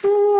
fool.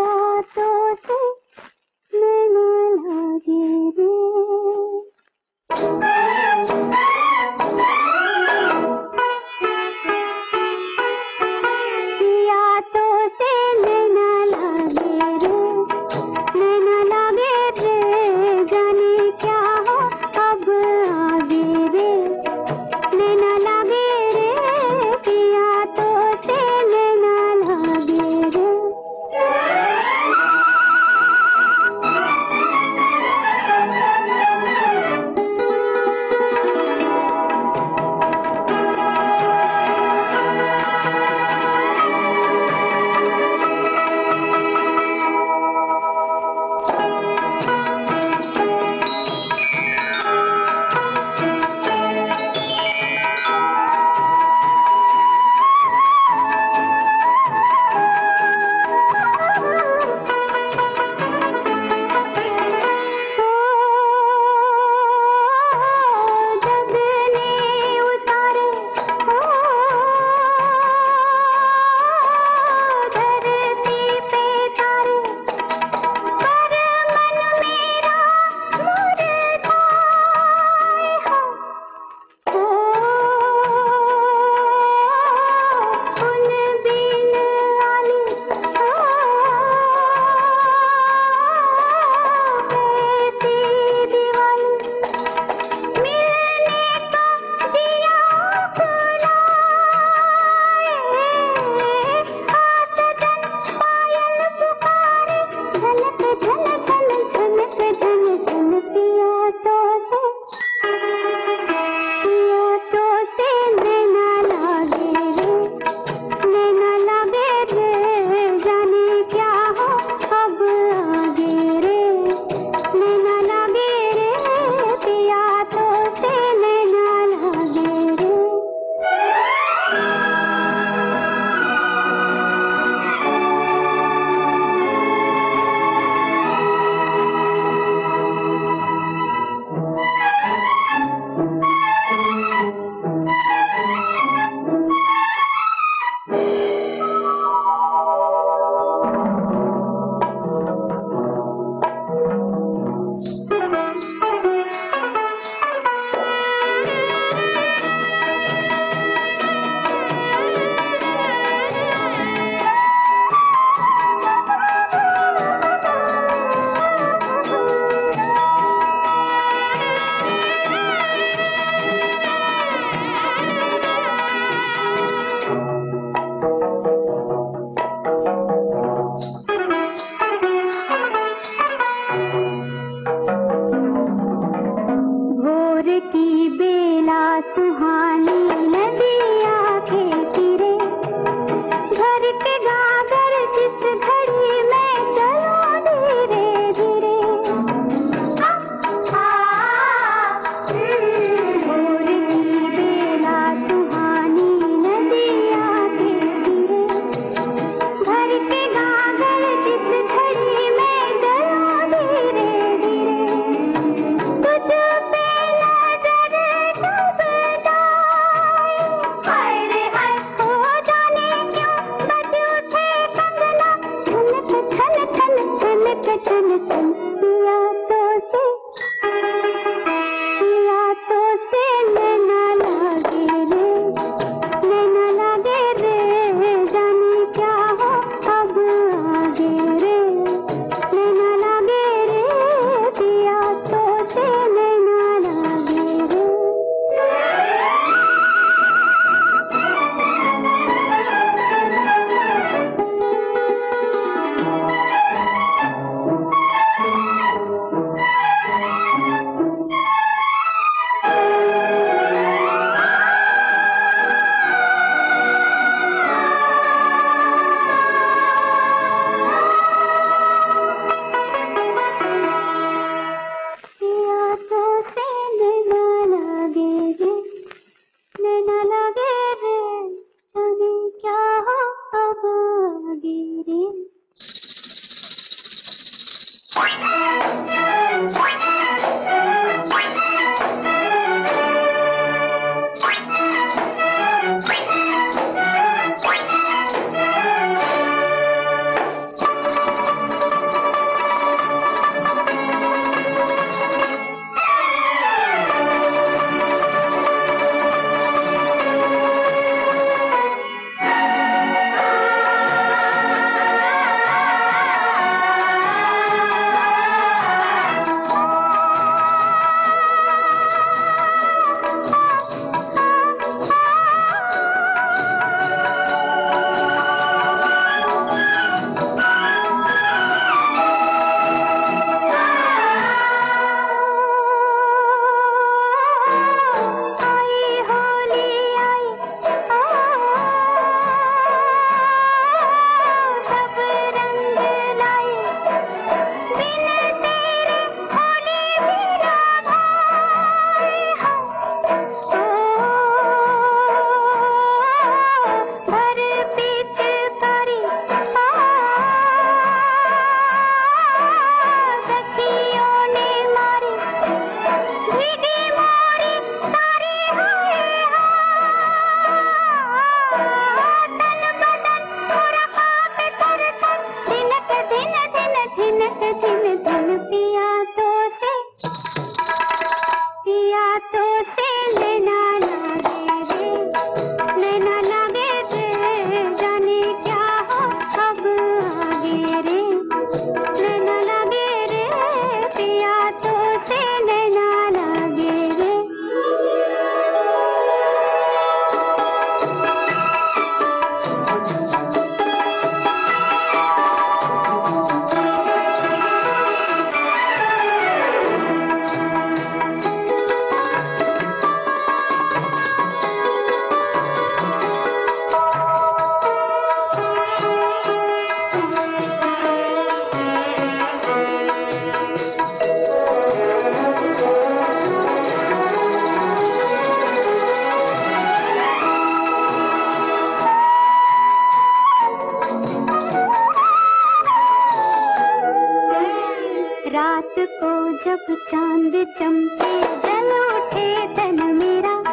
को जब चाँद चमके जल उठे तन मेरा।